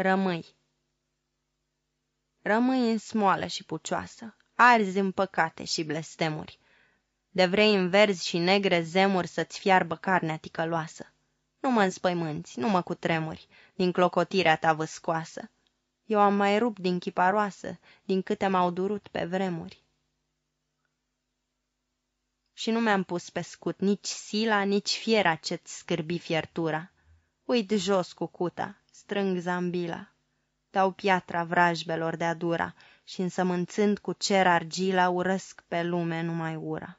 Rămâi Rămâi în smoală și pucioasă, arzi în păcate și blestemuri, de vrei în verzi și negre zemuri să-ți fiarbă carnea ticăloasă. Nu mă înspăimânți, nu mă cutremuri, din clocotirea ta văscoasă. Eu am mai rupt din chiparoasă, din câte m-au durut pe vremuri. Și nu mi-am pus pe scut nici sila, nici fiera ce-ți scârbi fiertura. Uit jos cu cuta, strâng zambila, dau piatra vrajbelor de adura și însămânțând cu cer argila urăsc pe lume numai ura.